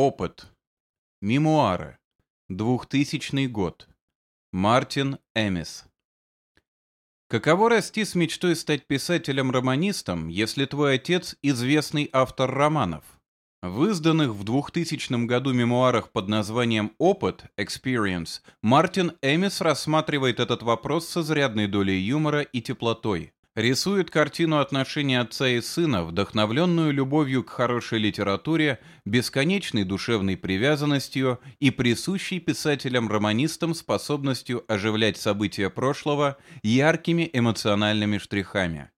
Опыт. Мемуары. 2000 год. Мартин Эмис. Каково расти с мечтой стать писателем-романистом, если твой отец – известный автор романов? В изданных в 2000 году мемуарах под названием «Опыт» (Experience) Мартин Эмис рассматривает этот вопрос с изрядной долей юмора и теплотой рисует картину отношений отца и сына, вдохновленную любовью к хорошей литературе, бесконечной душевной привязанностью и присущей писателям-романистам способностью оживлять события прошлого яркими эмоциональными штрихами.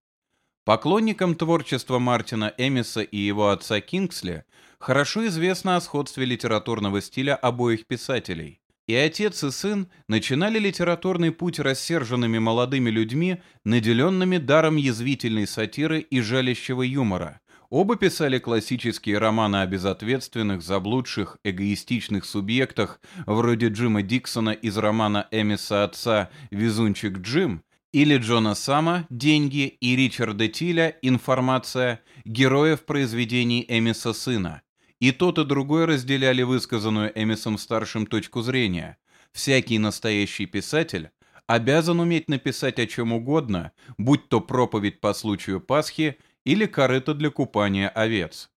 Поклонникам творчества Мартина Эмиса и его отца Кингсли хорошо известно о сходстве литературного стиля обоих писателей. И отец и сын начинали литературный путь рассерженными молодыми людьми, наделенными даром язвительной сатиры и жалящего юмора. Оба писали классические романы о безответственных, заблудших, эгоистичных субъектах, вроде Джима Диксона из романа Эмиса отца «Везунчик Джим», или Джона Сама «Деньги» и Ричарда Тиля «Информация» героев произведений Эмиса сына. И тот, и другой разделяли высказанную Эмисом-старшим точку зрения. Всякий настоящий писатель обязан уметь написать о чем угодно, будь то проповедь по случаю Пасхи или корыто для купания овец.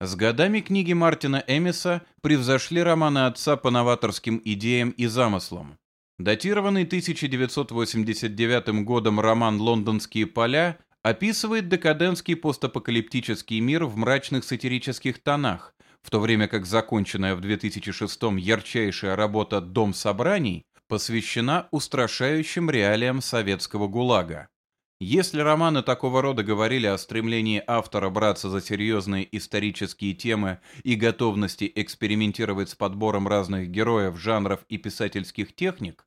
С годами книги Мартина Эмиса превзошли романы отца по новаторским идеям и замыслам. Датированный 1989 годом роман «Лондонские поля» описывает декадентский постапокалиптический мир в мрачных сатирических тонах, в то время как законченная в 2006-м ярчайшая работа «Дом собраний» посвящена устрашающим реалиям советского ГУЛАГа. Если романы такого рода говорили о стремлении автора браться за серьезные исторические темы и готовности экспериментировать с подбором разных героев, жанров и писательских техник,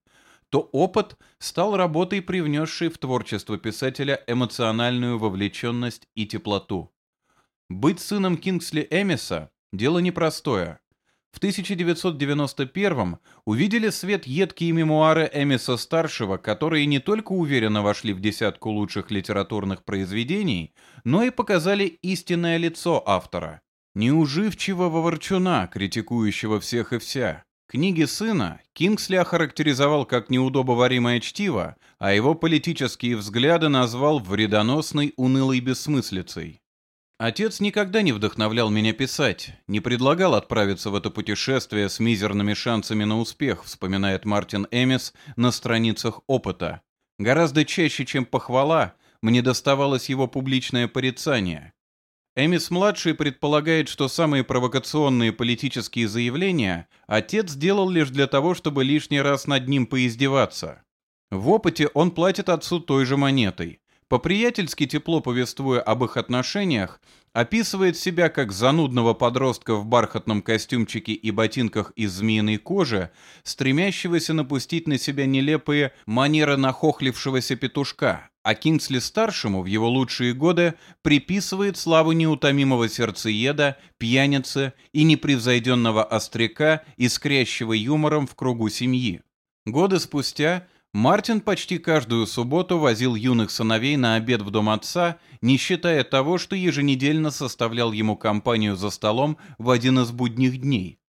то опыт стал работой, привнесшей в творчество писателя эмоциональную вовлеченность и теплоту. Быть сыном Кингсли Эмиса – дело непростое. В 1991 увидели свет едкие мемуары Эмиса-старшего, которые не только уверенно вошли в десятку лучших литературных произведений, но и показали истинное лицо автора. Неуживчивого ворчуна, критикующего всех и вся. Книги сына Кингсли охарактеризовал как неудобоваримое чтиво, а его политические взгляды назвал вредоносной унылой бессмыслицей. Отец никогда не вдохновлял меня писать, не предлагал отправиться в это путешествие с мизерными шансами на успех, вспоминает Мартин Эмис на страницах опыта. Гораздо чаще, чем похвала, мне доставалось его публичное порицание. Эмис-младший предполагает, что самые провокационные политические заявления отец сделал лишь для того, чтобы лишний раз над ним поиздеваться. В опыте он платит отцу той же монетой. По-приятельски тепло повествуя об их отношениях, описывает себя как занудного подростка в бархатном костюмчике и ботинках из змеиной кожи, стремящегося напустить на себя нелепые манеры нахохлившегося петушка, а Кингсли-старшему в его лучшие годы приписывает славу неутомимого сердцееда, пьяницы и непревзойденного остряка, искрящего юмором в кругу семьи. Годы спустя Мартин почти каждую субботу возил юных сыновей на обед в дом отца, не считая того, что еженедельно составлял ему компанию за столом в один из будних дней.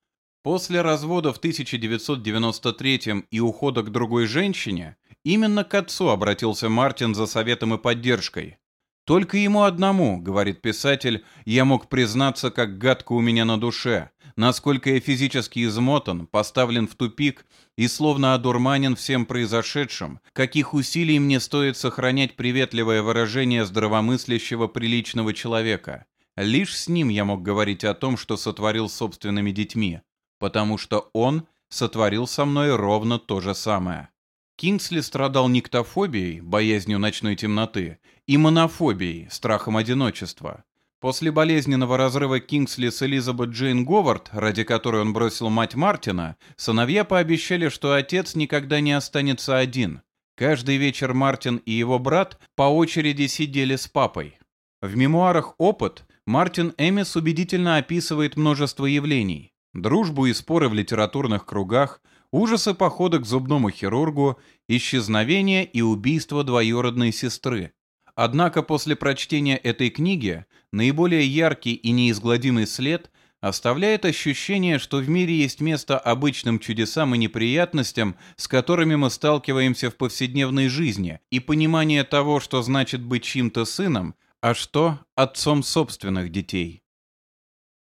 После развода в 1993 и ухода к другой женщине, Именно к отцу обратился Мартин за советом и поддержкой. «Только ему одному, — говорит писатель, — я мог признаться, как гадко у меня на душе, насколько я физически измотан, поставлен в тупик и словно одурманен всем произошедшим, каких усилий мне стоит сохранять приветливое выражение здравомыслящего приличного человека. Лишь с ним я мог говорить о том, что сотворил собственными детьми, потому что он сотворил со мной ровно то же самое». Кингсли страдал никтофобией, боязнью ночной темноты, и монофобией, страхом одиночества. После болезненного разрыва Кингсли с Элизабет Джейн Говард, ради которой он бросил мать Мартина, сыновья пообещали, что отец никогда не останется один. Каждый вечер Мартин и его брат по очереди сидели с папой. В мемуарах «Опыт» Мартин Эмис убедительно описывает множество явлений. Дружбу и споры в литературных кругах – ужасы похода к зубному хирургу, исчезновение и убийство двоюродной сестры. Однако после прочтения этой книги наиболее яркий и неизгладимый след оставляет ощущение, что в мире есть место обычным чудесам и неприятностям, с которыми мы сталкиваемся в повседневной жизни, и понимание того, что значит быть чьим-то сыном, а что отцом собственных детей.